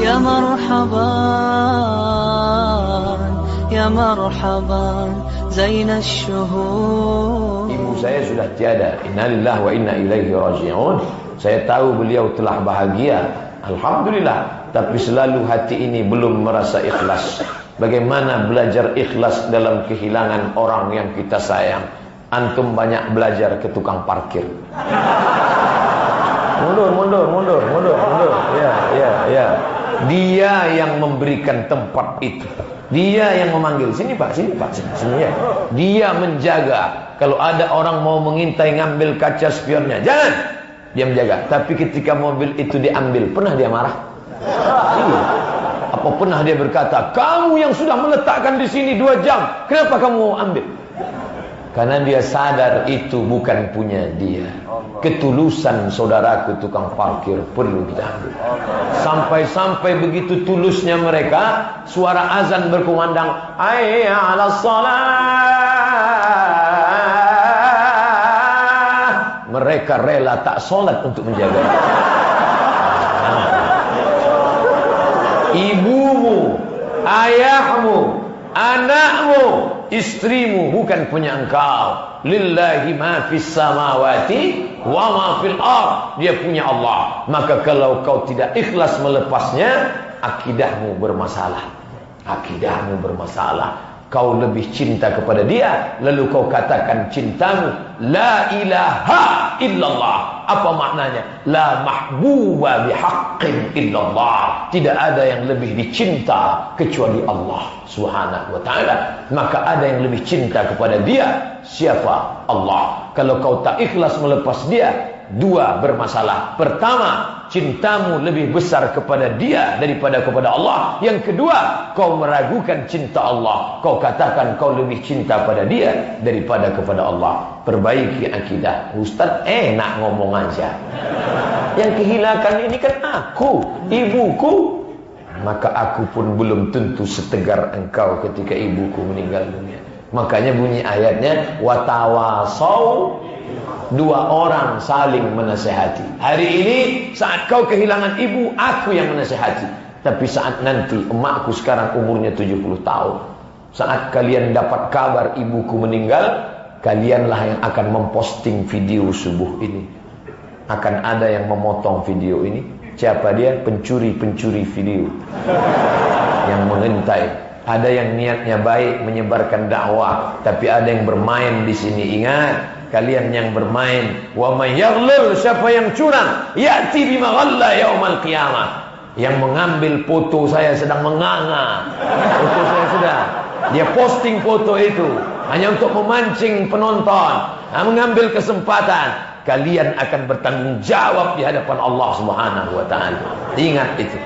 يا مرحبا يا مرحبا زين الشهور Ibu saya sudah tiada. Innalillahi wa inna ilaihi raji'un. Saya tahu beliau telah bahagia. Alhamdulillah. Tapi selalu hati ini belum merasa ikhlas. Bagaimana belajar ikhlas dalam kehilangan orang yang kita sayang? Antum banyak belajar ke tukang parkir. Mundur, mundur, mundur, mundur, mundur. Ya, ya, ya. Dia yang memberikan tempat itu. Dia yang memanggil sini Pak, sini Pak, sini, sini ya. Dia menjaga kalau ada orang mau mengintai ngambil kaca spionnya, jangan. Dia menjaga. Tapi ketika mobil itu diambil, pernah dia marah? Iya. Apa pernah dia berkata, kamu yang sudah meletakkan di sini dua jam, kenapa kamu ambil? Karena dia sadar itu bukan punya dia. Ketulusan saudaraku tukang parkir perlu kita ambil. Sampai-sampai begitu tulusnya mereka, suara azan berkumandang, Ayya ala. Mereka rela tak solat untuk menjaga. Ibumu, ayahmu, anakmu, istrimu bukan punya engkau. Lillahi ma fis samawati wa ma fil ard. Dia punya Allah. Maka kalau kau tidak ikhlas melepasnya, akidahmu bermasalah. Akidahmu bermasalah. Kau lebih cinta kepada dia, lalu kau katakan cintamu la ilaha illallah. Apa maknanya? La mahbuba bihaqqin illallah. Tidak ada yang lebih dicinta kecuali Allah Subhanahu wa taala. Maka ada yang lebih cinta kepada dia. Siapa? Allah. Kalau kau tak ikhlas melepas dia, dua bermasalah. Pertama, cintamu lebih besar kepada dia daripada kepada Allah. Yang kedua, kau meragukan cinta Allah. Kau katakan kau lebih cinta pada dia daripada kepada Allah. Perbaiki akidah. Ustaz enak ngomong aja. Yang kehilangan ini kan aku, ibuku. Maka aku pun belum tentu setegar engkau ketika ibuku meninggal dunia. Makanya bunyi ayatnya watawasau dua orang saling menasehati. Hari ini saat kau kehilangan ibu, aku yang menasehati. Tapi saat nanti emakku sekarang umurnya 70 tahun. Saat kalian dapat kabar ibuku meninggal, kalianlah yang akan memposting video subuh ini. Akan ada yang memotong video ini. Siapa dia? Pencuri-pencuri video. Yang mengintai ada yang niatnya baik menyebarkan dakwah, tapi ada yang bermain di sini. Ingat, kalian yang bermain, wa may yaghlul, siapa yang curang, ya'ti bima ghalla yaumal qiyamah. Yang mengambil foto saya sedang menganga. Foto saya sudah. Dia posting foto itu hanya untuk memancing penonton, nah, mengambil kesempatan. Kalian akan bertanggung jawab di hadapan Allah Subhanahu wa taala. Ingat itu.